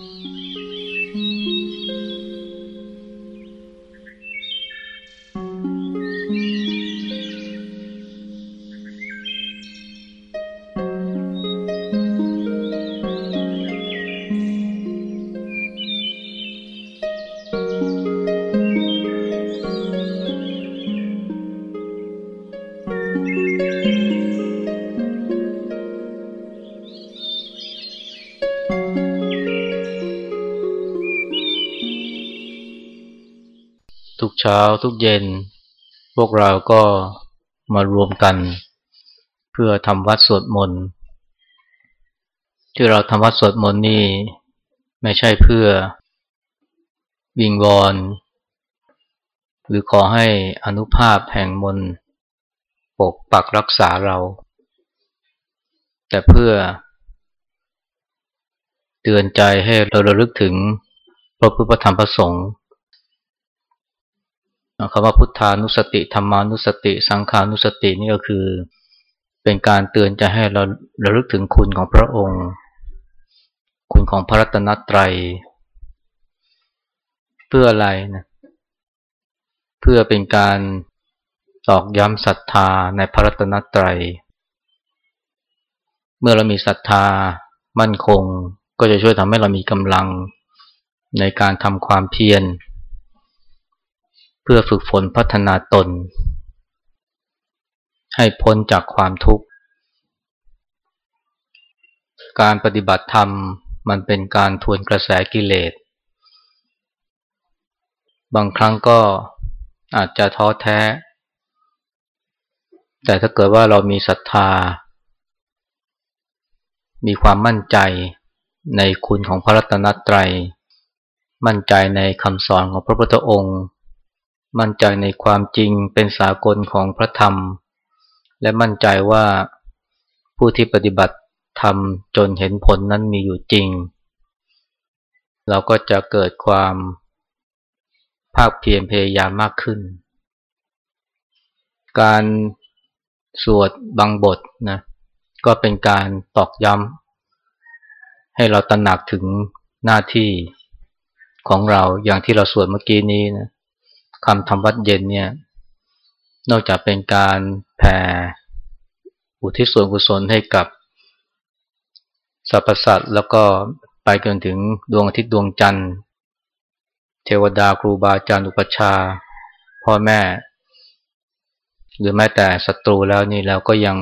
Mm-hmm. เช้าทุกเย็น พวกเราก็มารวมกัน เพื่อทำวัดสวดมนต์ที่เราทำวัดสวดมนต์นี่ไม่ใช่เพื่อวิงวอนหรือขอให้อนุภาพแห่งมนปกปักรักษาเรา แต่เพื่อเตือนใจให้เราระลึกถึงพระพุทธธรรมพระสงฆ์ คำว่าพุทธานุสติธรรมานุสติ สังขานุสตินี่ก็คือ เป็นการเตือนจะให้เราระลึกถึงคุณของพระองค์ คุณของพระรัตนตรัย เพื่ออะไรนะเพื่อเป็นการตอกย้ำศรัทธาในพระรัตนตรัย เมื่อเรามีศรัทธามั่นคง ก็จะช่วยทำให้เรามีกำลังในการทำความเพียร พื่อฝึกฝนพัฒนาตน ให้พ้นจากความทุกข์ การปฏิบัติธรรมมันเป็นการทวนกระแสกิเลส บางครั้งก็อาจจะท้อแท้ แต่ถ้าเกิดว่าเรามีศรัทธา มีความมั่นใจในคุณของพระรัตนตรัย มั่นใจในคำสอนของพระพุทธองค์ มั่นใจในความจริงเป็นสากลของพระธรรม และมั่นใจว่าผู้ที่ปฏิบัติธรรมจนเห็นผลนั้นมีอยู่จริง เราก็จะเกิดความภาคเพียรพยายามมากขึ้น การสวดบางบทนะก็เป็นการตอกย้ำให้เราตระหนักถึงหน้าที่ของเราอย่างที่เราสวดเมื่อกี้นี้นะ คำทำวัดเย็นเนี่ย นอกจากเป็นการแผ่อุทิศส่วนกุศลให้กับสรรพสัตว์แล้วก็ไปจนถึงดวงอาทิตย์ดวงจันทร์ เทวดาครูบาอาจารย์อุปชา พ่อแม่ หรือแม้แต่ศัตรูแล้วนี่แล้วก็ยัง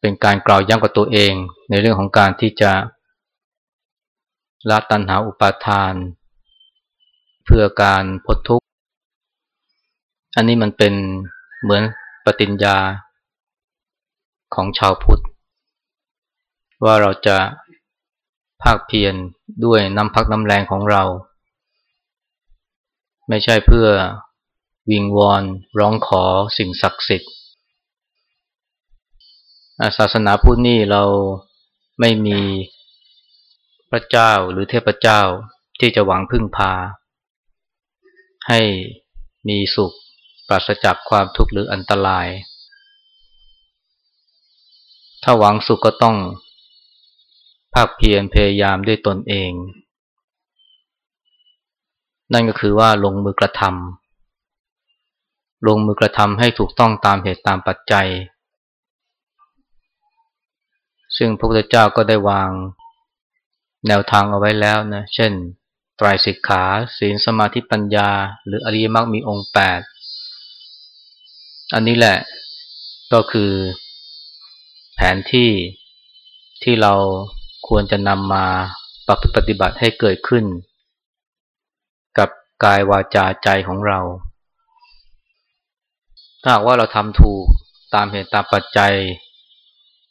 เป็นการกล่าวย้ำกับตัวเอง ในเรื่องของการที่จะละตัณหาอุปาทานเพื่อการพ้นทุกข์ อันนี้มันเป็นเหมือนปฏิญญาของชาวพุทธ ว่าเราจะภาคเพียรด้วยน้ำพักน้ำแรงของเรา ไม่ใช่เพื่อวิงวอนร้องขอสิ่งศักดิ์สิทธิ์ศาสนาพุทธนี่เราไม่มีพระเจ้าหรือเทพเจ้าที่จะหวังพึ่งพา ให้มีสุข ปราศจากความทุกข์หรืออันตราย ถ้าหวังสุขก็ต้องภาคเพียรพยายามด้วยตนเอง นั่นก็คือว่าลงมือกระทำลงมือกระทำให้ถูกต้องตามเหตุตามปัจจัย ซึ่งพระพุทธเจ้าก็ได้วางแนวทางเอาไว้แล้วนะ เช่น ตรสิกขาศีลสมาธิปัญญา หรืออริยมรรคมีองค์แปดอันนี้แหละก็คือแผนที่ที่เราควรจะนำมาปรับปฏิบัติให้เกิดขึ้น กับกายวาจาใจของเรา ถ้าหากว่าเราทำถูกตามเหตุตามปัจจัย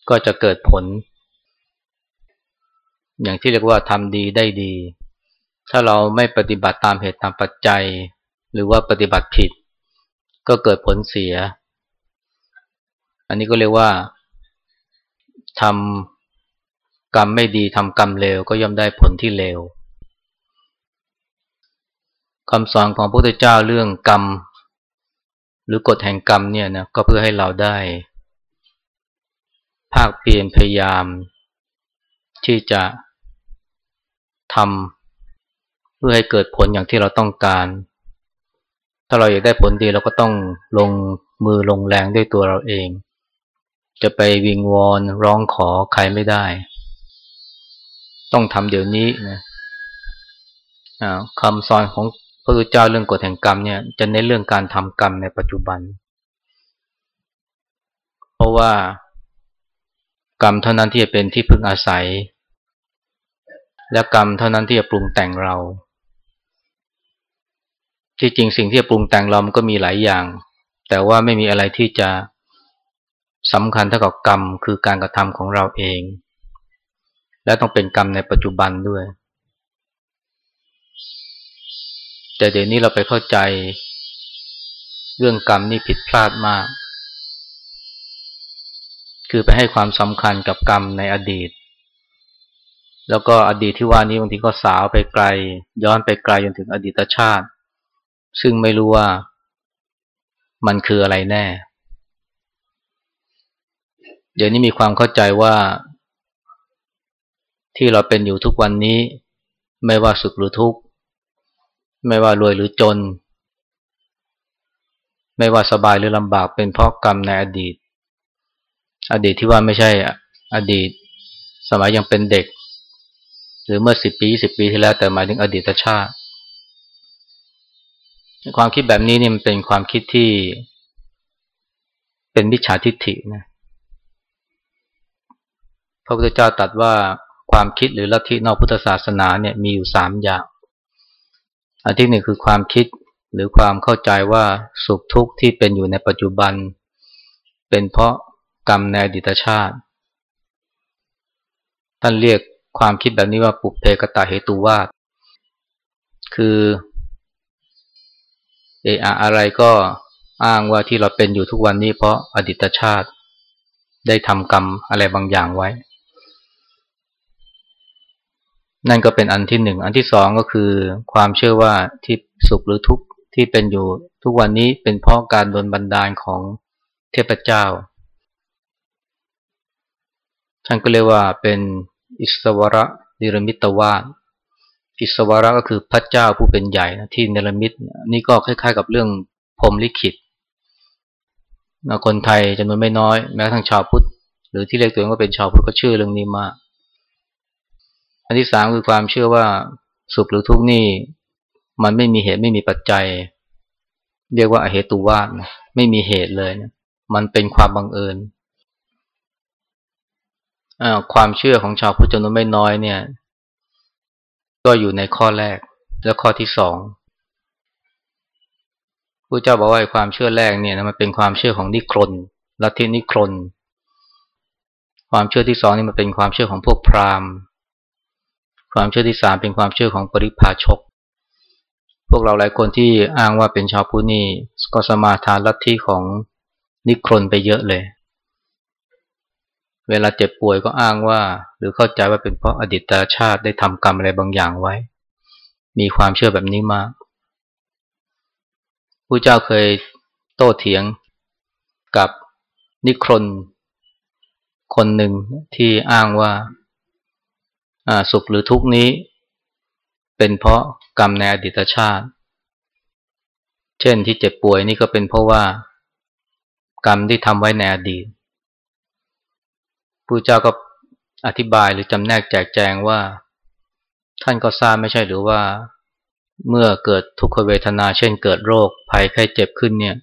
ก็จะเกิดผล อย่างที่เรียกว่าทำดีได้ดี ถ้าเราไม่ปฏิบัติตามเหตุตามปัจจัย หรือว่าปฏิบัติผิด ก็เกิดผลเสีย อันนี้ก็เรียกว่าทำกรรมไม่ดีทำกรรมเลวก็ย่อมได้ผลที่เลวคำสอนของพระพุทธเจ้าเรื่องกรรม หรือกฎแห่งกรรมเนี่ยนะก็เพื่อให้เราได้ ภาคเพียรพยายาม ที่จะทำ พื่อให้เกิดผลอย่างที่เราต้องการ ถ้าเราอยากได้ผลดีเราก็ต้องลงมือลงแรงด้วยตัวเราเอง จะไปวิงวอนร้องขอใครไม่ได้ ต้องทำเดี๋ยวนี้นะคำสอนของพระพุทธเจ้าเรื่องกฎแห่งกรรมเนี่ยจะเน้นเรื่องการทำกรรมในปัจจุบัน เพราะว่ากรรมเท่านั้นที่จะเป็นที่พึ่งอาศัยและกรรมเท่านั้นที่จะปรุงแต่งเรา ที่จริงสิ่งที่จะปรุงแต่งเรามันก็มีหลายอย่าง แต่ว่าไม่มีอะไรที่จะสำคัญเท่ากับกรรมคือการกระทำของเราเอง และต้องเป็นกรรมในปัจจุบันด้วย แต่เดี๋ยวนี้เราไปเข้าใจ เรื่องกรรมนี่ผิดพลาดมาก คือไปให้ความสำคัญกับกรรมในอดีต แล้วก็อดีตที่ว่านี้บางทีก็สาวไปไกล ย้อนไปไกลจนถึงอดีตชาติ ซึ่งไม่รู้ว่ามันคืออะไรแน่ เดี๋ยวนี้มีความเข้าใจว่า ที่เราเป็นอยู่ทุกวันนี้ ไม่ว่าสุขหรือทุกข์ ไม่ว่ารวยหรือจน ไม่ว่าสบายหรือลำบากเป็นเพราะกรรมในอดีต อดีตที่ว่าไม่ใช่อดีต สมัยยังเป็นเด็ก หรือเมื่อสิบปีสิบปีที่แล้วแต่หมายถึงอดีตชาติ ความคิดแบบนี้นี่มันเป็นความคิดที่เป็นมิจฉาทิฏฐินะพระพุทธเจ้าตรัสว่าความคิดหรือลัทธินอกพุทธศาสนาเนี่ยมีอยู่สามอย่างอันที่หนึ่งคือความคิดหรือความเข้าใจว่าสุขทุกข์ที่เป็นอยู่ในปัจจุบัน เป็นเพราะกรรมในอดีตชาติ ท่านเรียกความคิดแบบนี้ว่าปุเพกตาเหตุวาสคือ เอออะไรก็อ้างว่าที่เราเป็นอยู่ทุกวันนี้เพราะอดีตชาติ ได้ทำกรรมอะไรบางอย่างไว้ นั่นก็เป็นอันที่หนึ่ง อันที่สองก็คือ ความเชื่อว่าที่สุขหรือทุกข์ที่เป็นอยู่ทุกวันนี้เป็นเพราะการโดนบันดาลของเทพเจ้า ท่านก็เรียกว่าเป็นอิสวระนิรมิตวาส อิสวระก็คือพระเจ้าผู้เป็นใหญ่ที่เนรมิตนี่ก็คล้ายๆ กับเรื่องพรมลิขิตคนไทยจำนวนไม่น้อยแม้ทั้งชาวพุทธหรือที่เรียกตัวเองว่าเป็นชาวพุทธก็เชื่อเรื่องนี้มาก อันที่สามคือความเชื่อว่าสุขหรือทุกข์นี่มันไม่มีเหตุไม่มีปัจจัย เรียกว่าอเหตุวาสนะไม่มีเหตุเลยนะมันเป็นความบังเอิญความเชื่อของชาวพุทธจำนวนไม่น้อยเนี่ย ก็อยู่ในข้อแรกและข้อที่สองพระเจ้าบอกว่าความเชื่อแรกเนี่ยมันเป็นความเชื่อของนิครนลัทธินิครนความเชื่อที่สองนี่มันเป็นความเชื่อของพวกพราหมณ์ ความเชื่อที่สามเป็นความเชื่อของปริพาชก พวกเราหลายคนที่อ้างว่าเป็นชาวพุทธนี่ก็สมาทานลัทธิของนิครนไปเยอะเลย เวลาเจ็บป่วยก็อ้างว่า หรือเข้าใจว่าเป็นเพราะอดีตชาติได้ทำกรรมอะไรบางอย่างไว้ มีความเชื่อแบบนี้มากผู้เจ้าเคยโต้เถียงกับนิครนคนหนึ่งที่อ้างว่าสุขหรือทุกนี้ เป็นเพราะกรรมในอดีตชาติ เช่นที่เจ็บป่วยนี่ก็เป็นเพราะว่า กรรมที่ทำไว้ในอดีต ผู้เจ้าก็อธิบายหรือจำแนกแจกแจงว่า ท่านก็ทราบไม่ใช่หรือว่า เมื่อเกิดทุกขเวทนาเช่นเกิดโรคภัยไข้เจ็บขึ้นเนี่ย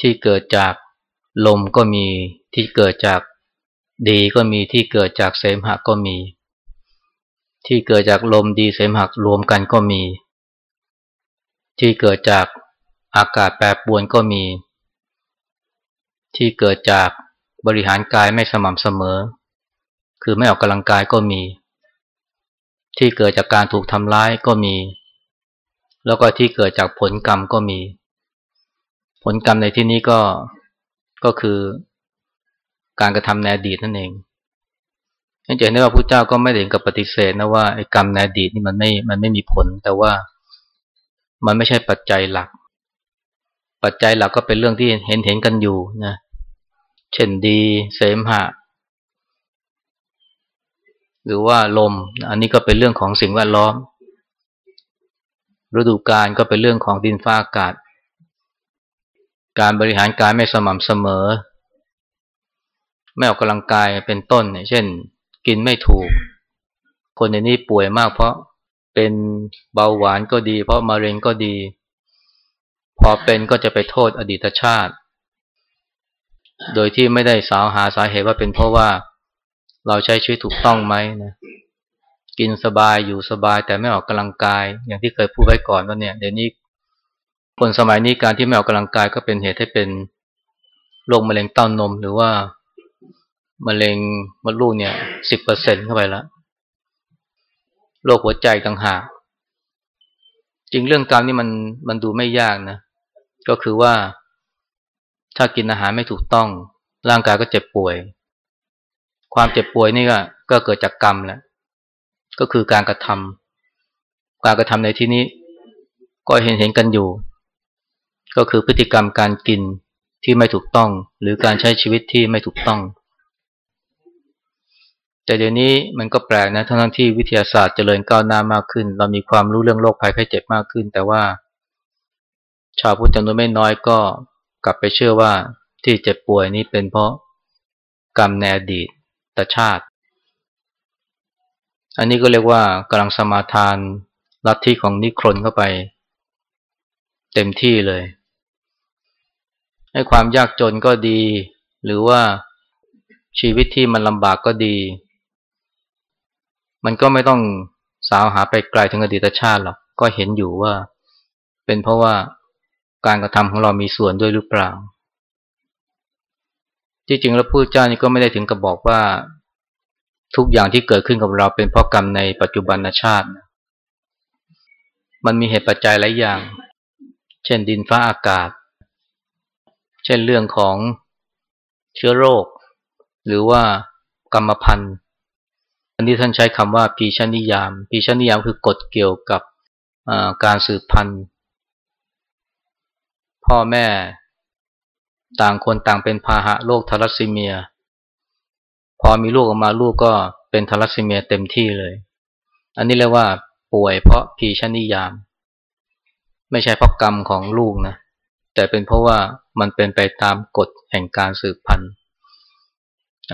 ที่เกิดจากลมก็มีที่เกิดจากดีก็มีที่เกิดจากเสมหะก็มี ที่เกิดจากลมดีเสมหะรวมกันก็มี ที่เกิดจากอากาศแปรปรวนก็มี ที่เกิดจาก บริหารกายไม่สม่ำเสมอ คือไม่ออกกำลังกายก็มี ที่เกิดจากการถูกทำร้ายก็มี แล้วก็ที่เกิดจากผลกรรมก็มี ผลกรรมในที่นี้ก็ก็คือการกระทำในอดีตนั่นเองนั่นจะเห็นได้ว่าพระเจ้าก็ไม่ได้กับปฏิเสธนะว่าไอ้กรรมในอดีตนี่มันไม่ มันไม่มีผล แต่ว่ามันไม่ใช่ปัจจัยหลัก ปัจจัยหลักก็เป็นเรื่องที่เห็นเห็นกันอยู่นะ เช่นดี เสมหะ หรือว่าลม อันนี้ก็เป็นเรื่องของสิ่งแวดล้อม ฤดูกาลก็เป็นเรื่องของดินฟ้าอากาศ การบริหารการไม่สม่ำเสมอ ไม่ออกกำลังกายเป็นต้นเนี่ยเช่น กินไม่ถูก คนในนี้ป่วยมากเพราะเป็นเบาหวานก็ดี เพราะมะเร็งก็ดี พอเป็นก็จะไปโทษอดีตชาติ โดยที่ไม่ได้สาวหาสาเหตุว่าเป็นเพราะว่าเราใช้ชีวิตถูกต้องไหมนะกินสบายอยู่สบายแต่ไม่ออกกำลังกาย อย่างที่เคยพูดไว้ก่อนว่าเนี่ยเดี๋ยวนี้คนสมัยนี้การที่ไม่ออกกำลังกายก็เป็นเหตุให้เป็นโรคมะเร็งเต้านม หรือว่ามะเร็งมดลูกเนี่ยสิบเปอร์เซ็นเข้าไปแล้วโรคหัวใจต่างหากจริงเรื่องกรรมนี่มันมันดูไม่ยากนะ ก็คือว่า ถ้ากินอาหารไม่ถูกต้อง ร่างกายก็เจ็บป่วย ความเจ็บป่วยนี่ก็ก็เกิดจากกรรมแหละก็คือการกระทำการกระทำในที่นี้ ก็เห็นเห็นกันอยู่ ก็คือพฤติกรรมการกินที่ไม่ถูกต้อง หรือการใช้ชีวิตที่ไม่ถูกต้อง แต่เดี๋ยวนี้มันก็แปลกนะทั้งที่วิทยาศาสตร์เจริญก้าวหน้ามากขึ้น เรามีความรู้เรื่องโรคภัยไข้เจ็บมากขึ้น แต่ว่า ชาวพุทธจำนวนไม่น้อยก็ ลับไปเชื่อว่าที่เจ็บป่วยนี้เป็นเพราะกรรมในอดีตตชาติ อันนี้ก็เรียกว่ากำลังสมาทานลัทธิของนิครนเข้าไป เต็มที่เลย ให้ความยากจนก็ดี หรือว่าชีวิตที่มันลำบากก็ดี มันก็ไม่ต้องสาวหาไปไกลถึงอดีตชาติหรอก ก็เห็นอยู่ว่า เป็นเพราะว่า การกระทำของเรามีส่วนด้วยหรือเปล่า ที่จริงแล้วผู้เจ้านี่ก็ไม่ได้ถึงกับบอกว่า ทุกอย่างที่เกิดขึ้นกับเราเป็นเพราะกรรมในปัจจุบันชาติ มันมีเหตุปัจจัยหลายอย่าง เช่นดินฟ้าอากาศ เช่นเรื่องของเชื้อโรค หรือว่ากรรมพันธุ์อันนี้ท่านใช้คำว่าปีชนิยามปีชนิยามคือกฎเกี่ยวกับการสืบพันธุ์ พ่อแม่ ต่างคนต่างเป็นพาหะโรคทารัสซีเมีย พอมีลูกออกมาลูกก็เป็นทารัสซีเมียเต็มที่เลย อันนี้เรียกว่าป่วยเพราะพีชนิยาม ไม่ใช่เพราะกรรมของลูกนะ แต่เป็นเพราะว่ามันเป็นไปตามกฎแห่งการสืบพันธุ์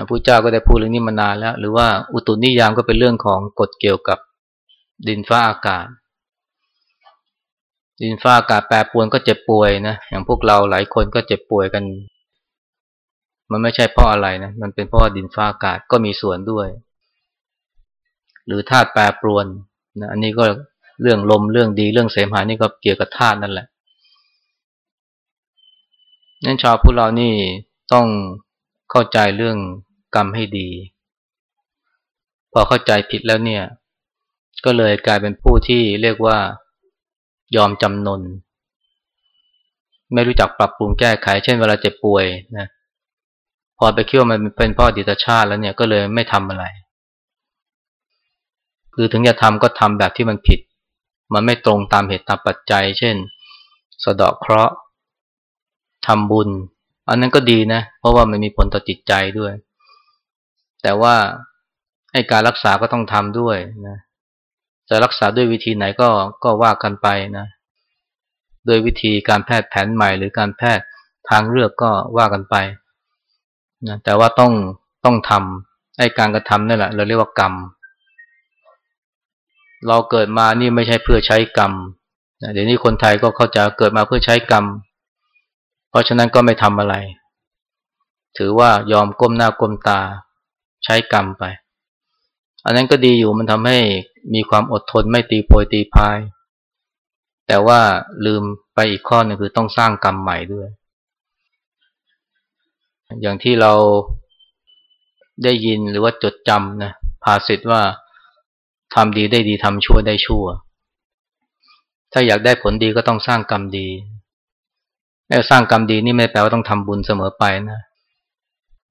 พระเจ้าก็ได้พูดเรื่องนี้มานานแล้ว หรือว่าอุตุนิยามก็เป็นเรื่องของกฎเกี่ยวกับดินฟ้าอากาศ ดินฟ้าอากาศแปรปรวนก็เจ็บป่วยนะอย่างพวกเราหลายคนก็เจ็บป่วยกัน มันไม่ใช่เพราะอะไรนะมันเป็นเพราะดินฟ้าอากาศก็มีส่วนด้วย หรือธาตุแปรปรวนนะอันนี้ก็เรื่องลมเรื่องดีเรื่องเสมหานี่ก็เกี่ยวกับธาตุนั่นแหละนั่นชาวพวกเรานี่ต้องเข้าใจเรื่องกรรมให้ดี พอเข้าใจผิดแล้วเนี่ย ก็เลยกลายเป็นผู้ที่เรียกว่า ยอมจำนน ไม่รู้จักปรับปรุงแก้ไข เช่นเวลาเจ็บป่วยนะพอไปคิดว่ามันเป็นพ่อดิตชาติแล้วเนี่ยก็เลยไม่ทำอะไร คือถึงจะทำก็ทำแบบที่มันผิด มันไม่ตรงตามเหตุตามปัจจัย เช่น สะเดาะเคราะห์ทำบุญ อันนั้นก็ดีนะ เพราะว่ามันมีผลต่อจิตใจด้วย แต่ว่าให้การรักษาก็ต้องทำด้วยนะ จะรักษาด้วยวิธีไหนก็ก็ว่ากันไปนะโดยวิธีการแพทย์แผนใหม่ หรือการแพทย์ทางเลือกก็ว่ากันไปนะแต่ว่าต้องต้องทำให้การกระทำนั่นแหละเราเรียกว่ากรรม เราเกิดมานี่ไม่ใช่เพื่อใช้กรรมเดี๋ยวนี้คนไทยก็เข้าใจเกิดมาเพื่อใช้กรรม เพราะฉะนั้นก็ไม่ทำอะไร ถือว่ายอมก้มหน้าก้มตาใช้กรรมไป อันนั้นก็ดีอยู่มันทำให้มีความอดทนไม่ตีโพยตีพาย แต่ว่าลืมไปอีกข้อนึงคือต้องสร้างกรรมใหม่ด้วย อย่างที่เราได้ยินหรือว่าจดจำนะภาษิตว่าทำดีได้ดีทำชั่วได้ชั่ว ถ้าอยากได้ผลดีก็ต้องสร้างกรรมดีสร้างกรรมดีนี่ไม่แปลว่าต้องทำบุญเสมอไปนะ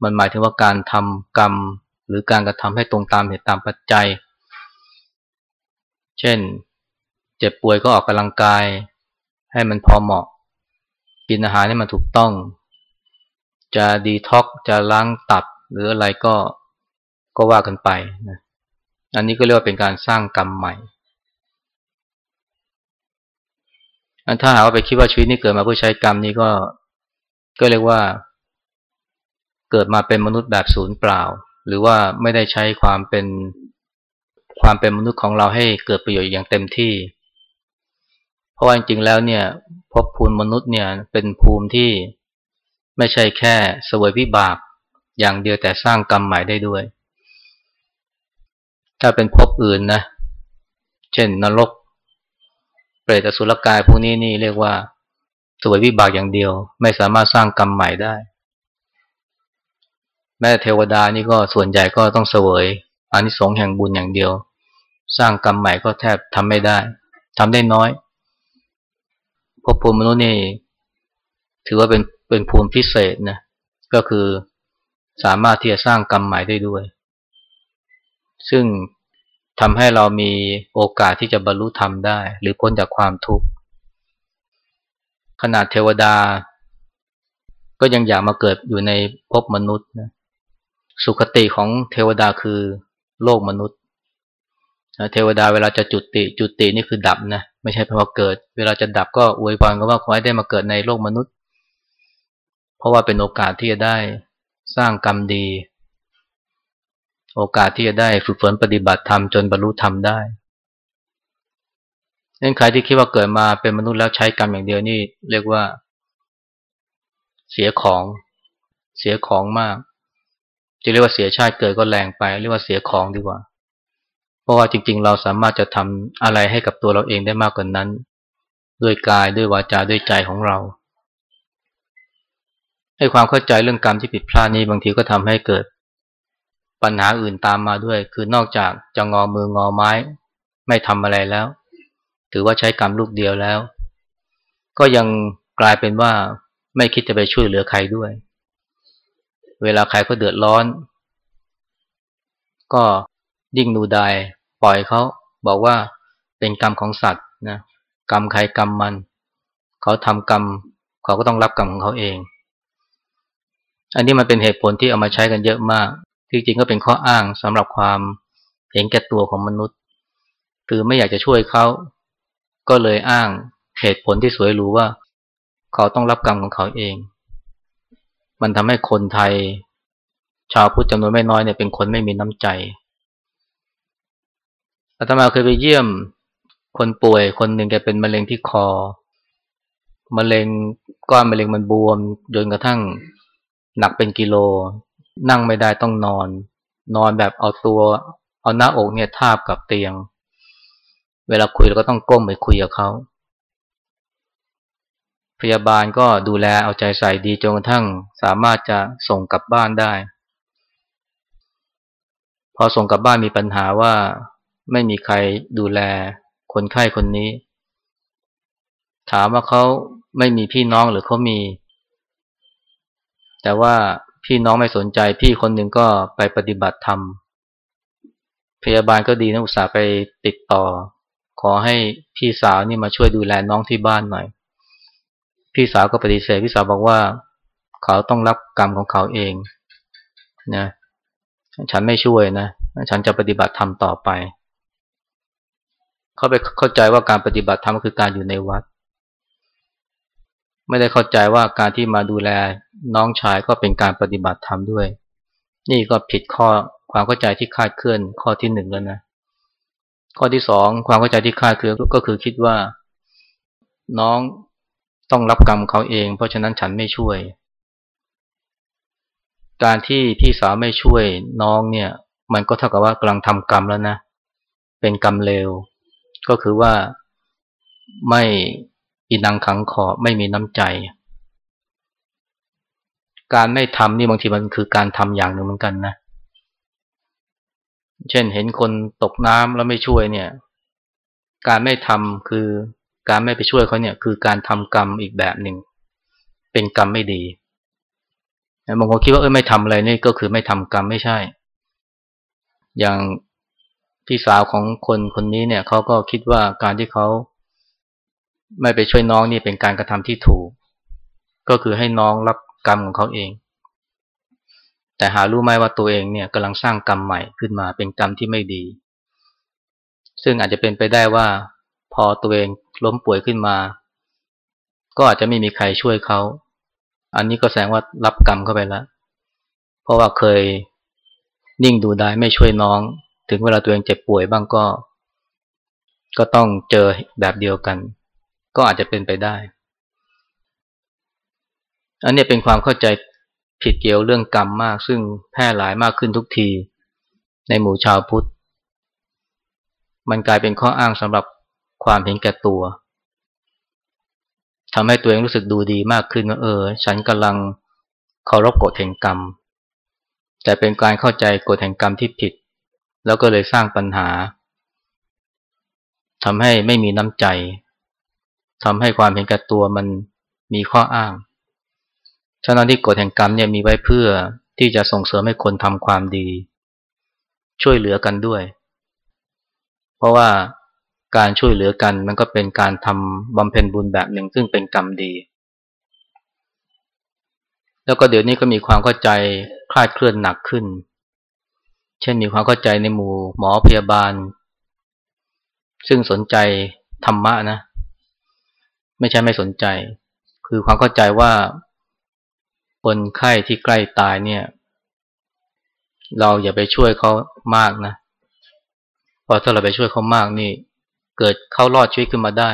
มันหมายถึงว่าการทำกรรม หรือการกระทำให้ตรงตามเหตุตามปัจจัย เช่น เจ็บป่วยก็ออกกำลังกาย ให้มันพอเหมาะ กินอาหารให้มันถูกต้อง จะดีท็อกจะล้างตับ หรืออะไรก็ก็ว่ากันไปนะอันนี้ก็เรียกว่าเป็นการสร้างกรรมใหม่อันถ้าหากว่าไปคิดว่าชีวิตนี้เกิดมาเพื่อใช้กรรมนี้ก็ ก็เรียกว่า เกิดมาเป็นมนุษย์แบบศูนย์เปล่า หรือว่าไม่ได้ใช้ความเป็นความเป็นมนุษย์ของเราให้เกิดประโยชน์อย่างเต็มที่ เพราะว่าจริงๆแล้วเนี่ยพบภูมิมนุษย์เนี่ยเป็นภูมิที่ไม่ใช่แค่สวยวิบากอย่างเดียวแต่สร้างกรรมใหม่ได้ด้วย ถ้าเป็นภพอื่นนะ เช่นนรก เปรตสุรกายพวกนี้นี่เรียกว่าสวยวิบากอย่างเดียว ไม่สามารถสร้างกรรมใหม่ได้ แม้เทวดานี่ก็ส่วนใหญ่ก็ต้องเสวยอานิสงส์แห่งบุญอย่างเดียว สร้างกรรมใหม่ก็แทบทำไม่ได้ทำได้น้อยภพภูมิมนุษย์นี่ถือว่าเป็นเป็นภูมิพิเศษนะก็คือสามารถที่จะสร้างกรรมใหม่ได้ด้วย ซึ่งทำให้เรามีโอกาสที่จะบรรลุธรรมได้ หรือพ้นจากความทุกข์ขนาดเทวดา ก็ยังอยากมาเกิดอยู่ในภพมนุษย์นะ สุคติของเทวดาคือโลกมนุษย์เทวดาเวลาจะจุติจุตินี่คือดับนะไม่ใช่เพราะเกิด เวลาจะดับก็อวยพรก็ว่าขอให้ได้มาเกิดในโลกมนุษย์ เพราะว่าเป็นโอกาสที่จะได้สร้างกรรมดี โอกาสที่จะได้ฝึกฝนปฏิบัติธรรมจนบรรลุธรรมได้นั่นใครที่คิดว่าเกิดมาเป็นมนุษย์แล้วใช้กรรมอย่างเดียวนี่เรียกว่า เสียของเสียของมาก จะเรียกว่าเสียชาติเกิดก็แรงไป เรียกว่าเสียของดีกว่า เพราะว่าจริง ๆ เราสามารถจะทำอะไรให้กับตัวเราเองได้มากกว่านนั้น ด้วยกายด้วยวาจาด้วยใจของเราให้ความเข้าใจเรื่องกรรมที่ผิดพลาดนี้บางทีก็ทำให้เกิด ปัญหาอื่นตามมาด้วย คือนอกจากจะงอมืองอไม้ ไม่ทำอะไรแล้ว ถือว่าใช้กรรมลูกเดียวแล้ว ก็ยังกลายเป็นว่าไม่คิดจะไปช่วยเหลือใครด้วย เวลาใครก็เดือดร้อน ก็ยิ่งดูดายปล่อยเขาบอกว่าเป็นกรรมของสัตว์นะกรรมใครกรรมมัน เขาทำกรรม เขาก็ต้องรับกรรมของเขาเอง อันนี้มันเป็นเหตุผลที่เอามาใช้กันเยอะมาก ที่จริงก็เป็นข้ออ้างสำหรับความเห็นแก่ตัวของมนุษย์ คือไม่อยากจะช่วยเขาก็เลยอ้างเหตุผลที่สวยหรูว่า เขาต้องรับกรรมของเขาเอง มันทำให้คนไทย ชาวพุทธจำนวนไม่น้อยเนี่ยเป็นคนไม่มีน้ำใจอาตมาเคยไปเยี่ยมคนป่วย คนหนึ่งแกเป็นมะเร็งที่คอ มะเร็งก้อนมะเร็งมันบวมจนกระทั่งหนักเป็นกิโล นั่งไม่ได้ต้องนอน นอนแบบเอาตัว เอาหน้าอกเนี่ยทาบกับเตียง เวลาคุยเราก็ต้องก้มไปคุยกับเขา พยาบาลก็ดูแลเอาใจใส่ดีจนกระทั่งสามารถจะส่งกลับบ้านได้ พอส่งกลับบ้านมีปัญหาว่าไม่มีใครดูแลคนไข้คนนี้ ถามว่าเขาไม่มีพี่น้องหรือเขามี แต่ว่าพี่น้องไม่สนใจพี่คนหนึ่งก็ไปปฏิบัติธรรมพยาบาลก็ดีนะอุตส่าห์ไปติดต่อ ขอให้พี่สาวนี่มาช่วยดูแลน้องที่บ้านหน่อย พี่สาวก็ปฏิเสธพี่สาวบอกว่า เขาต้องรับกรรมของเขาเองนะฉันไม่ช่วยนะฉันจะปฏิบัติธรรมต่อไป เขาไปเข้าใจว่าการปฏิบัติธรรมคือการอยู่ในวัด ไม่ได้เข้าใจว่าการที่มาดูแลน้องชายก็เป็นการปฏิบัติธรรมด้วย นี่ก็ผิดข้อความเข้าใจที่คาดเคลื่อนข้อที่หนึ่งแล้วนะข้อที่สองความเข้าใจที่คาดเคลื่อนก็คือคิดว่า น้อง ต้องรับกรรมเขาเอง เพราะฉะนั้นฉันไม่ช่วย การที่พี่สาวไม่ช่วยน้องเนี่ย มันก็เท่ากับว่ากำลังทำกรรมแล้วนะ เป็นกรรมเลว ก็คือว่าไม่อีนังขังขอไม่มีน้ำใจ การไม่ทำนี่บางทีมันคือการทำอย่างหนึ่งเหมือนกันนะ เช่นเห็นคนตกน้ำแล้วไม่ช่วยเนี่ย การไม่ทำคือ การไม่ไปช่วยเขาเนี่ยคือการทำกรรมอีกแบบหนึ่ง เป็นกรรมไม่ดีบางคนคิดว่าเออไม่ทำอะไรนี่ก็คือไม่ทำกรรมไม่ใช่ อย่างพี่สาวของคนคนนี้เนี่ยเขาก็คิดว่าการที่เขาไม่ไปช่วยน้องนี่เป็นการกระทำที่ถูก ก็คือให้น้องรับกรรมของเขาเอง แต่หารู้ไหมว่าตัวเองเนี่ยกำลังสร้างกรรมใหม่ขึ้นมาเป็นกรรมที่ไม่ดี ซึ่งอาจจะเป็นไปได้ว่า พอตัวเองล้มป่วยขึ้นมา ก็อาจจะไม่มีใครช่วยเขา อันนี้ก็แสดงว่ารับกรรมเข้าไปแล้ว เพราะว่าเคยนิ่งดูได้ไม่ช่วยน้อง ถึงเวลาตัวเองเจ็บป่วยบ้างก็ ก็ต้องเจอแบบเดียวกัน ก็อาจจะเป็นไปได้ อันนี้เป็นความเข้าใจผิดเกี่ยวเรื่องกรรมมาก ซึ่งแพร่หลายมากขึ้นทุกที ในหมู่ชาวพุทธ มันกลายเป็นข้ออ้างสำหรับ ความเห็นแก่ตัวทำให้ตัวเองรู้สึกดูดีมากขึ้นว่าเออ ฉันกำลังเคารพกฎแห่งกรรม แต่เป็นการเข้าใจกฎแห่งกรรมที่ผิด แล้วก็เลยสร้างปัญหาทำให้ไม่มีน้ำใจทำให้ความเห็นแก่ตัวมันมีข้ออ้างฉะนั้นที่กฎแห่งกรรมเนี่ยมีไว้เพื่อที่จะส่งเสริมให้คนทำความดี ช่วยเหลือกันด้วย เพราะว่า การช่วยเหลือกันมันก็เป็นการทำบำเพ็ญบุญแบบหนึ่งซึ่งเป็นกรรมดี แล้วก็เดี๋ยวนี้ก็มีความเข้าใจคลาดเคลื่อนหนักขึ้น เช่นมีความเข้าใจในหมู่หมอพยาบาล ซึ่งสนใจธรรมะนะ ไม่ใช่ไม่สนใจ คือความเข้าใจว่าคนไข้ที่ใกล้ตายเนี่ย เราอย่าไปช่วยเขามากนะเพราะถ้าเราไปช่วยเขามากนี่ เกิดเข้ารอดชีวิตขึ้นมาได้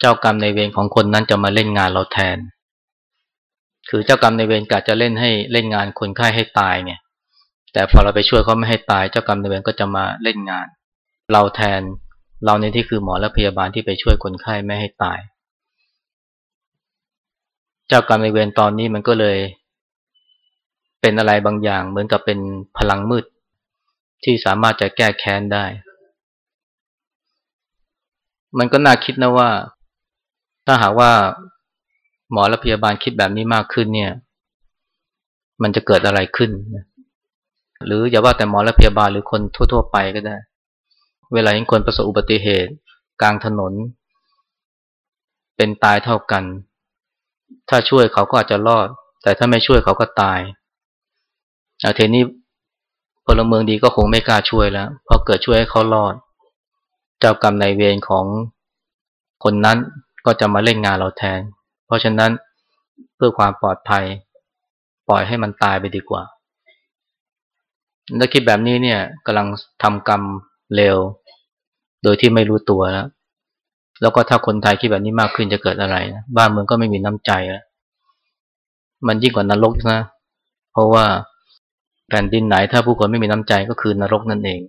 เจ้ากรรมในเวรของคนนั้นจะมาเล่นงานเราแทน คือเจ้ากรรมในเวรกะจะเล่นให้เล่นงานคนไข้ให้ตายเนี่ยแต่พอเราไปช่วยเขาไม่ให้ตาย เจ้ากรรมในเวรก็จะมาเล่นงาน เราแทนเราในที่คือหมอและพยาบาลที่ไปช่วยคนไข้ไม่ให้ตาย เจ้ากรรมในเวรตอนนี้มันก็เลย เป็นอะไรบางอย่างเหมือนกับเป็นพลังมืด ที่สามารถจะแก้แค้นได้ มันก็น่าคิดนะว่า ถ้าหากว่าหมอและพยาบาลคิดแบบนี้มากขึ้นเนี่ย มันจะเกิดอะไรขึ้น หรืออย่าว่าแต่หมอและพยาบาลหรือคนทั่ว ๆ ไปก็ได้ เวลาเห็นคนประสบอุบัติเหตุ กลางถนน เป็นตายเท่ากัน ถ้าช่วยเขาก็อาจจะรอด แต่ถ้าไม่ช่วยเขาก็ตายอาเทนี้พลเมืองดีก็คงไม่กล้าช่วยแล้วเพราะเกิดช่วยให้เขารอด จ้ากรรมนายเวรของคนนั้นก็จะมาเล่นงานเราแทน เพราะฉะนั้นเพื่อความปลอดภัย ปล่อยให้มันตายไปดีกว่าถ้าคิดแบบนี้เนี่ยกำลังทำกรรมเร็ว โดยที่ไม่รู้ตัวแล้วแล้วก็ถ้าคนไทยคิดแบบนี้มากขึ้นจะเกิดอะไรนะบ้านเมืองก็ไม่มีน้ำใจแล้วมันยิ่งกว่านรกนะ เพราะว่าแผ่นดินไหนถ้าผู้คนไม่มีน้ำใจก็คือนรกนั่นเอง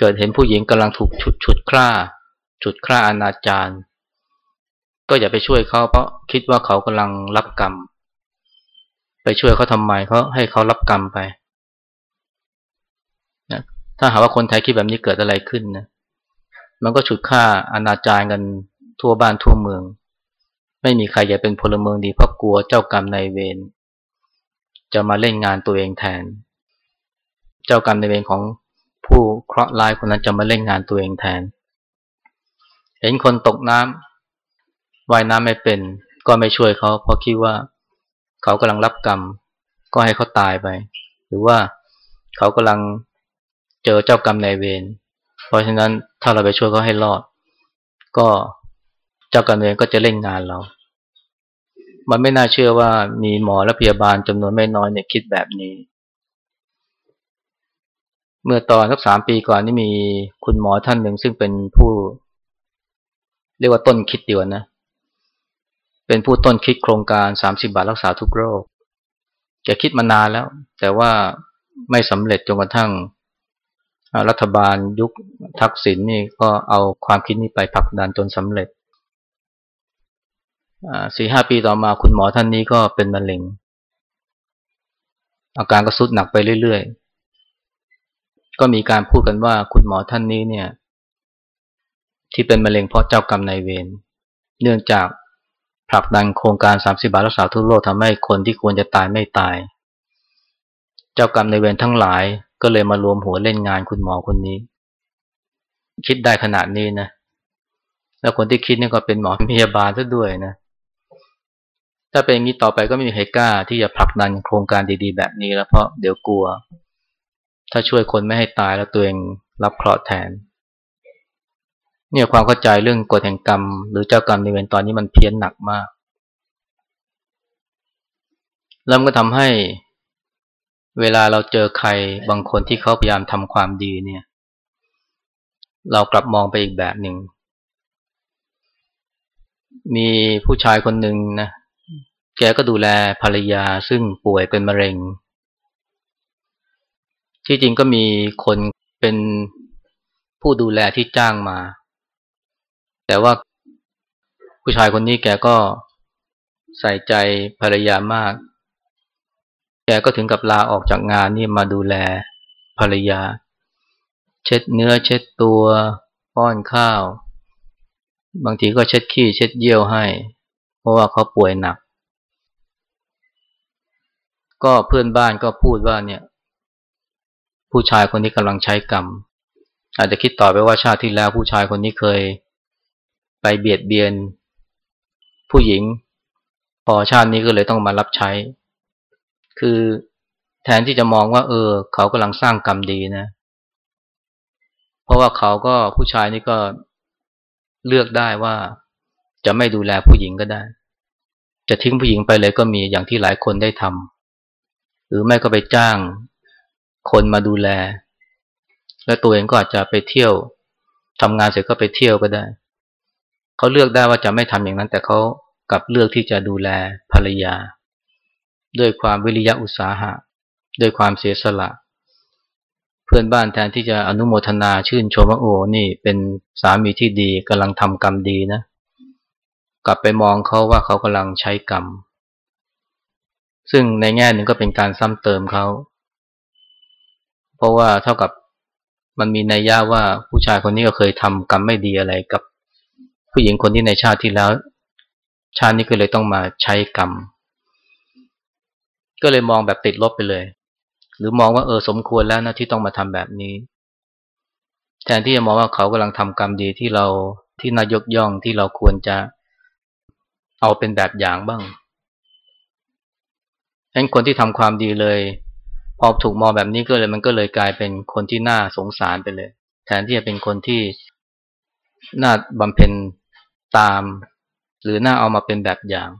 เกิดเห็นผู้หญิงกำลังถูกฉุดฉุดคร่าฉุดคร่าอนาจารก็อย่าไปช่วยเขาเพราะคิดว่าเขากำลังรับกรรม ไปช่วยเขาทำไมเขาให้เขารับกรรมไปนะถ้าหาว่าคนไทยคิดแบบนี้เกิดอะไรขึ้นนะมันก็ฉุดฆ่าอนาจารกันทั่วบ้านทั่วเมือง ไม่มีใครอยากเป็นพลเมืองดีเพราะกลัวเจ้ากรรมนายเวรจะมาเล่นงานตัวเองแทน เจ้ากรรมนายเวรของ ผู้เคราะห์ร้ายคนนั้นจะมาเล่นงานตัวเองแทน เห็นคนตกน้ำว่ายน้ำไม่เป็น ก็ไม่ช่วยเขาเพราะคิดว่า เขากำลังรับกรรม ก็ให้เขาตายไป หรือว่าเขากำลังเจอเจ้ากรรมนายเวรเพราะฉะนั้นถ้าเราไปช่วยเขาให้รอด ก็เจ้าการเวรก็จะเล่นงานเรา มันไม่น่าเชื่อว่ามีหมอและพยาบาลจำนวนไม่น้อยเนี่ยคิดแบบนี้ เมื่อตอนสักสามปีก่อนนี่มีคุณหมอท่านหนึ่งซึ่งเป็นผู้ เรียกว่าต้นคิดเดีกว่านะ เป็นผู้ต้นคิดโครงการสามสิบาทรักษาทุกโรคแกคิดมานานแล้ว แต่ว่าไม่สำเร็จจนกระทั่ง รัฐบาลยุคทักษิณนนี่ก็เอาความคิดนี้ไปผลักดันจนสำเร็จสี่ห้าปีต่อมาคุณหมอท่านนี้ก็เป็นมะเร็ง อาการก็สุดหนักไปเรื่อยๆ ก็มีการพูดกันว่าคุณหมอท่านนี้เนี่ย ที่เป็นมะเร็งเพราะเจ้ากรรมนายเวรเนื่องจากผลักดันโครงการ 30 บาทรักษาทุกโรคทำให้คนที่ควรจะตายไม่ตาย เจ้ากรรมนายเวรทั้งหลายก็เลยมารวมหัวเล่นงานคุณหมอคนนี้ คิดได้ขนาดนี้นะ แล้วคนที่คิดนี่ก็เป็นหมอพยาบาลซะด้วยนะ ถ้าเป็นอย่างนี้ต่อไปก็ไม่มีใครกล้าที่จะผลักดันโครงการดีๆ แบบนี้แล้วเพราะเดี๋ยวกลัว ถ้าช่วยคนไม่ให้ตายแล้วตัวเองรับเคราะห์แทน เนี่ยความเข้าใจเรื่องกฎแห่งกรรม หรือเจ้ากรรมในเวรตอนนี้มันเพี้ยนหนักมาก แล้วมันก็ทำให้เวลาเราเจอใครบางคนที่เขาพยายามทำความดีเนี่ย เรากลับมองไปอีกแบบหนึ่ง มีผู้ชายคนหนึ่งนะ แกก็ดูแลภรรยาซึ่งป่วยเป็นมะเร็ง ที่จริงก็มีคนเป็นผู้ดูแลที่จ้างมา แต่ว่าผู้ชายคนนี้แกก็ใส่ใจภรรยามาก แกก็ถึงกับลาออกจากงานนี่มาดูแลภรรยา เช็ดเนื้อเช็ดตัวป้อนข้าว บางทีก็เช็ดขี้เช็ดเยี่ยวให้ เพราะว่าเขาป่วยหนัก ก็เพื่อนบ้านก็พูดว่าเนี่ย ผู้ชายคนนี้กำลังใช้กรรม อาจจะคิดต่อไปว่าชาติที่แล้วผู้ชายคนนี้เคย ไปเบียดเบียน ผู้หญิง พอชาตินี้ก็เลยต้องมารับใช้ คือแทนที่จะมองว่า เออ เขากำลังสร้างกรรมดีนะ เพราะว่าเขาก็ผู้ชายนี่ก็เลือกได้ว่าจะไม่ดูแลผู้หญิงก็ได้ จะทิ้งผู้หญิงไปเลยก็มีอย่างที่หลายคนได้ทำหรือไม่ก็ไปจ้าง คนมาดูแล แล้วตัวเองก็อาจจะไปเที่ยวทำงานเสร็จก็ไปเที่ยวก็ได้ เขาเลือกได้ว่าจะไม่ทำอย่างนั้น แต่เขากลับเลือกที่จะดูแลภรรยา ด้วยความวิริยะอุตสาหะ ด้วยความเสียสละ เพื่อนบ้านแทนที่จะอนุโมทนาชื่นชมว่าโอ้นี่เป็นสามีที่ดีกำลังทำกรรมดีนะ กลับไปมองเขาว่าเขากำลังใช้กรรม ซึ่งในแง่หนึ่งก็เป็นการซ้ำเติมเขา เพราะว่าเท่ากับมันมีนัยยะว่าผู้ชายคนนี้ก็เคยทำกรรมไม่ดีอะไรกับ ผู้หญิงคนที่ในชาติที่แล้ว ชาตินี้ก็เลยต้องมาใช้กรรม ก็เลยมองแบบติดลบไปเลย หรือมองว่าเออสมควรแล้วนะที่ต้องมาทำแบบนี้ แทนที่จะมองว่าเขากำลังทำกรรมดีที่เราที่นายกย่องที่เราควรจะเอาเป็นแบบอย่างบ้างฉะนั้นคนที่ทำความดีเลย พอถูกมองแบบนี้ก็เลยมันก็เลยกลายเป็นคนที่น่าสงสารไปเลย แทนที่จะเป็นคนที่น่าบำเพ็ญตาม หรือน่าเอามาเป็นแบบอย่าง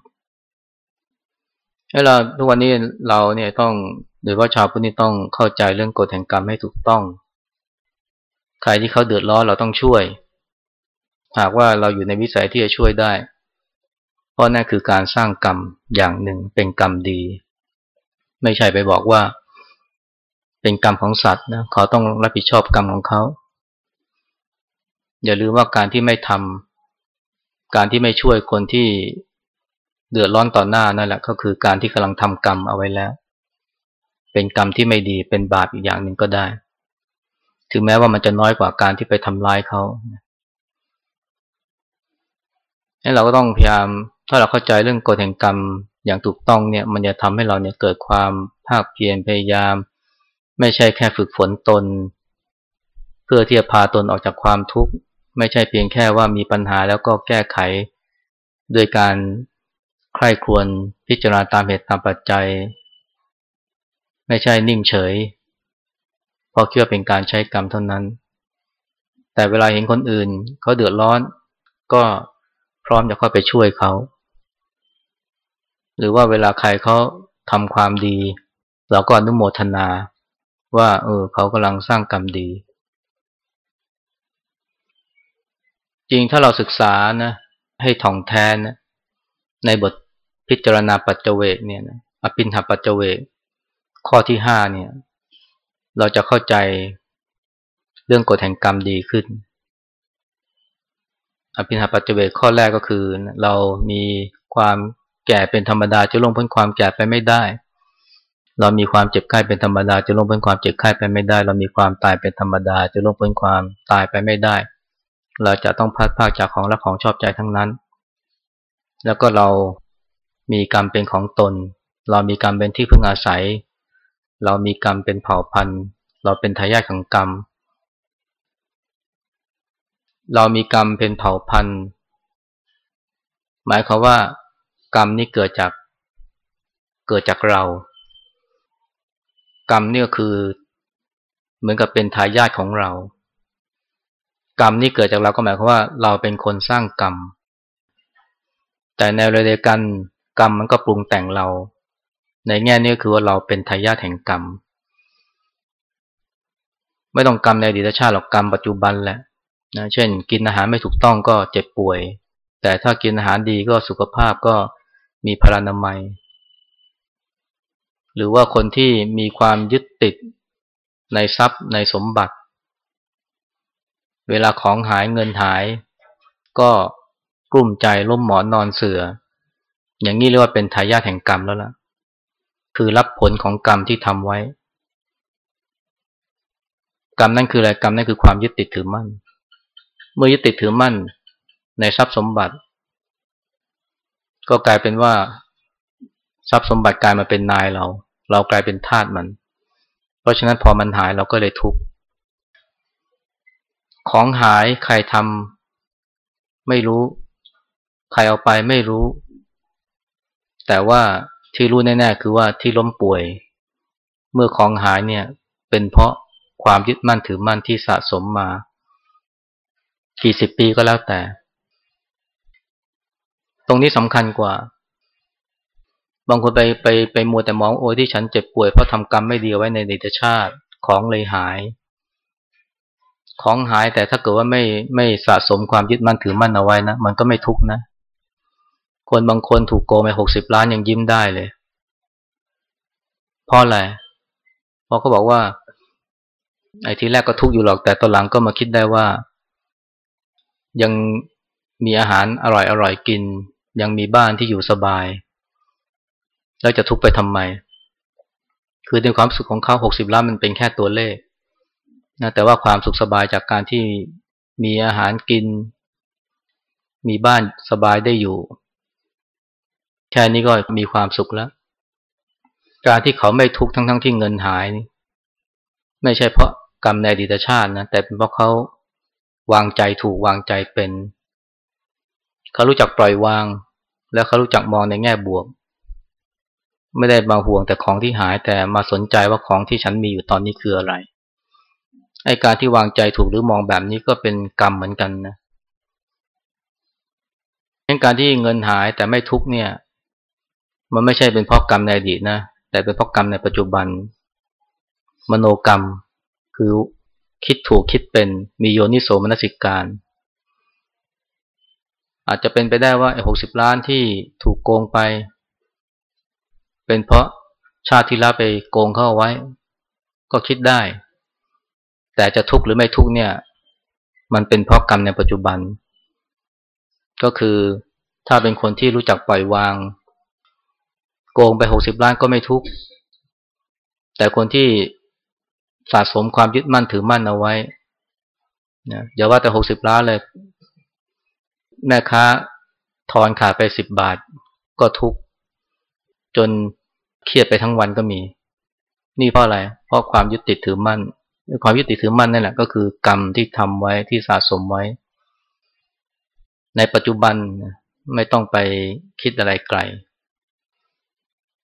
ให้เราทุกวันนี้เราเนี่ยต้องหรือว่าชาวพุทธนี่ต้องเข้าใจเรื่องกฎแห่งกรรมให้ถูกต้อง ใครที่เขาเดือดร้อนเราต้องช่วย หากว่าเราอยู่ในวิสัยที่จะช่วยได้ เพราะนั่นคือการสร้างกรรมอย่างหนึ่งเป็นกรรมดี ไม่ใช่ไปบอกว่า เป็นกรรมของสัตว์นะเขาต้องรับผิดชอบกรรมของเขา อย่าลืมว่าการที่ไม่ทำการที่ไม่ช่วยคนที่เดือดร้อนต่อหน้านั่นแหละก็คือการที่กำลังทำกรรมเอาไว้แล้ว เป็นกรรมที่ไม่ดีเป็นบาปอีกอย่างหนึ่งก็ได้ ถึงแม้ว่ามันจะน้อยกว่าการที่ไปทำร้ายเขาให้เราก็ต้องพยายามถ้าเราเข้าใจเรื่องกฎแห่งกรรมอย่างถูกต้องเนี่ย มันจะทำให้เราเนี่ยเกิดความภาคเพียรพยายาม ไม่ใช่แค่ฝึกฝนตน เพื่อที่จะพาตนออกจากความทุกข์ ไม่ใช่เพียงแค่ว่ามีปัญหาแล้วก็แก้ไข โดยการใครควรพิจารณาตามเหตุตามปัจจัย ไม่ใช่นิ่งเฉยเพราะคิดว่าเป็นการใช้กรรมเท่านั้น แต่เวลาเห็นคนอื่นเขาเดือดร้อน ก็พร้อมจะเข้าไปช่วยเขาหรือว่าเวลาใครเขาทำความดี เราก็อนุโมทนา ว่า เออ เขากำลังสร้างกรรมดี จริงถ้าเราศึกษานะให้ท่องแท้นะในบทพิจารณาปัจเจเวกเนี่ยนะอภินหปัจเจเวกข้อที่ห้าเนี่ย เราจะเข้าใจเรื่องกฎแห่งกรรมดีขึ้น อภินหปัจเจเวกข้อแรกก็คือ เรามีความแก่เป็นธรรมดาจะล่วงพ้นความแก่ไปไม่ได้ เรามีความเจ็บไข้เป็นธรรมดา จะล่วงพ้นความเจ็บไข้ไปไม่ได้ เรามีความตายเป็นธรรมดา จะล่วงพ้นความตายไปไม่ได้ เราจะต้องพัดภาคจากของและของชอบใจทั้งนั้น แล้วก็เรามีกรรมเป็นของตน เรามีกรรมเป็นที่พึ่งอาศัย เรามีกรรมเป็นเผ่าพันธุ์ เราเป็นทายาทของกรรม เรามีกรรมเป็นเผ่าพันธุ์ หมายความว่ากรรมนี่เกิดจากเกิดจากเรา กรรมนี่ก็คือ เหมือนกับเป็นทายาทของเรา กรรมนี่เกิดจากเราก็หมายความว่า เราเป็นคนสร้างกรรม แต่ในเรื่องกันกรรมมันก็ปรุงแต่งเรา ในแง่นี้คือว่าเราเป็นทายาทแห่งกรรม ไม่ต้องกรรมในอดีตชาติหรอกกรรมปัจจุบันแหละนะเช่น กินอาหารไม่ถูกต้องก็เจ็บป่วย แต่ถ้ากินอาหารดีก็สุขภาพก็มีพลานามัย หรือว่าคนที่มีความยึดติดในทรัพย์ในสมบัติ เวลาของหายเงินหาย ก็กลุ้มใจล้มหมอนนอนเสือ อย่างนี้เรียกว่าเป็นทายาทแห่งกรรมแล้วล่ะ คือรับผลของกรรมที่ทำไว้ กรรมนั่นคืออะไรกรรมนั่นคือความยึดติดถือมั่น เมื่อยึดติดถือมั่นในทรัพย์สมบัติ ก็กลายเป็นว่าทรัพย์สมบัติกลายมาเป็นนายเรา เรากลายเป็นทาสมัน เพราะฉะนั้นพอมันหายเราก็เลยทุกข์ของหายใครทำไม่รู้ ใครเอาไปไม่รู้ แต่ว่าที่รู้แน่ๆคือว่าที่ล้มป่วย เมื่อของหายเนี่ยเป็นเพราะความยึดมั่นถือมั่นที่สะสมมา กี่สิบปีก็แล้วแต่ ตรงนี้สำคัญกว่า บางคนไปไปไปมัวแต่มองโอ้ที่ฉันเจ็บป่วยเพราะทำกรรมไม่ดีไว้ในเดชชาติของเลยหาย ของหายแต่ถ้าเกิดว่าไม่ไม่สะสมความยึดมั่นถือมั่นเอาไว้นะมันก็ไม่ทุกนะ คนบางคนถูกโกงไปหกสิบล้านยังยิ้มได้เลยเพราะอะไรเพราะเขาบอกว่าไอ้ทีแรกก็ทุกอยู่หรอกแต่ตอนหลังก็มาคิดได้ว่า ยังมีอาหารอร่อยอร่อยกิน ยังมีบ้านที่อยู่สบาย แล้วจะทุกข์ไปทำไม คือในความสุขของเขาหกสิบล้านมันเป็นแค่ตัวเลขนะแต่ว่าความสุขสบายจากการที่มีอาหารกิน มีบ้านสบายได้อยู่ แค่นี้ก็มีความสุขแล้ว การที่เขาไม่ทุกข์ทั้งๆทที่เงินหายนี่ไม่ใช่เพราะกรรมในอดีตชาตินะแต่เป็นเพราะเขาวางใจถูกวางใจเป็น เขารู้จักปล่อยวาง แล้วเขารู้จักมองในแง่บวก ไม่ได้มาห่วงแต่ของที่หายแต่มาสนใจว่าของที่ฉันมีอยู่ตอนนี้คืออะไรไอการที่วางใจถูกหรือมองแบบนี้ก็เป็นกรรมเหมือนกันนะการที่เงินหายแต่ไม่ทุกเนี่ย มันไม่ใช่เป็นเพราะกรรมในอดีตนะแต่เป็นเพราะกรรมในปัจจุบัน มโนกรรม คือคิดถูกคิดเป็นมีโยนิโสมนสิการ อาจจะเป็นไปได้ว่าไอ้หกสิบล้านที่ถูกโกงไป เป็นเพราะชาติที่แล้วไปโกงเข้าไว้ ก็คิดได้ แต่จะทุกข์หรือไม่ทุกข์เนี่ย มันเป็นเพราะกรรมในปัจจุบัน ก็คือถ้าเป็นคนที่รู้จักปล่อยวาง โกงไปหกสิบล้านก็ไม่ทุกข์แต่คนที่สะสมความยึดมั่นถือมั่นเอาไว้นะอย่าว่าแต่หกสิบล้านเลย แม่ค้าทอนขาดไปสิบบาทก็ทุกข์จน เครียดไปทั้งวันก็มี นี่เพราะอะไร เพราะความยึดติดถือมั่นความยึดติดถือมั่นนั่นแหละก็คือกรรมที่ทำไว้ที่สะสมไว้ ในปัจจุบันไม่ต้องไปคิดอะไรไกล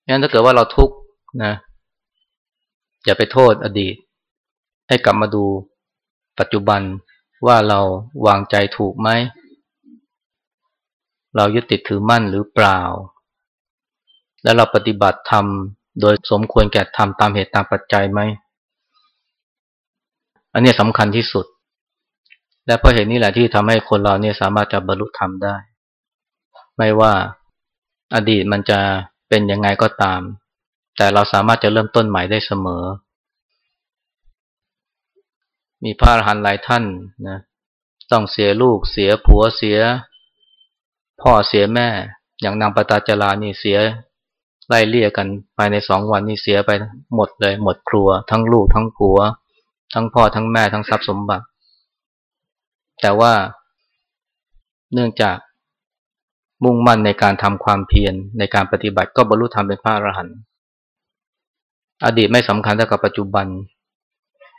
งั้นถ้าเกิดว่าเราทุกข์นะ อย่าไปโทษอดีต ให้กลับมาดูปัจจุบันว่าเราวางใจถูกไหม เรายึดติดถือมั่นหรือเปล่า แล้วเราปฏิบัติธรรมโดยสมควรแก่ธรรมตามเหตุตามปัจจัยไหม อันนี้สำคัญที่สุด และเพราะเหตุนี้แหละที่ทำให้คนเราเนี่ยสามารถจะบรรลุธรรมได้ ไม่ว่าอดีตมันจะเป็นยังไงก็ตาม แต่เราสามารถจะเริ่มต้นใหม่ได้เสมอ มีพระอรหันต์หลายท่านนะต้องเสียลูกเสียผัวเสีย พ่อเสียแม่ อย่างนางปตาจารานี่เสีย ไล่เลี่ยกันภายในสองวันนี้เสียไปหมดเลย หมดครัว ทั้งลูกทั้งผัว ทั้งพ่อทั้งแม่ทั้งทรัพย์สมบัติ แต่ว่าเนื่องจากมุ่งมั่นในการทำความเพียรในการปฏิบัติก็บรรลุธรรมเป็นพระอรหันต์อดีตไม่สำคัญเท่ากับปัจจุบัน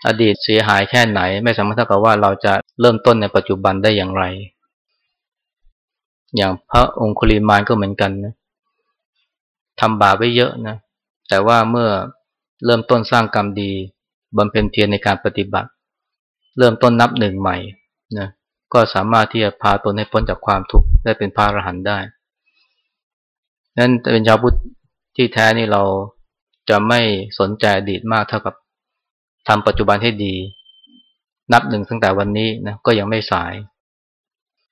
อดีตเสียหายแค่ไหน ไม่สำคัญเท่ากับว่าเราจะเริ่มต้นในปัจจุบันได้อย่างไร อย่างพระองคุลิมานก็เหมือนกันนะ ทำบาปไว้เยอะนะ แต่ว่าเมื่อเริ่มต้นสร้างกรรมดีบำเพ็ญเพียรในการปฏิบัติ เริ่มต้นนับหนึ่งใหม่นะก็สามารถที่จะพาตนให้พ้นจากความทุกข์ได้เป็นพระอรหันต์ได้นั้นเป็นชาวพุทธที่แท้นี่เราจะไม่สนใจอดีตมากเท่ากับทำปัจจุบันให้ดี นับหนึ่งตั้งแต่วันนี้นะก็ยังไม่สาย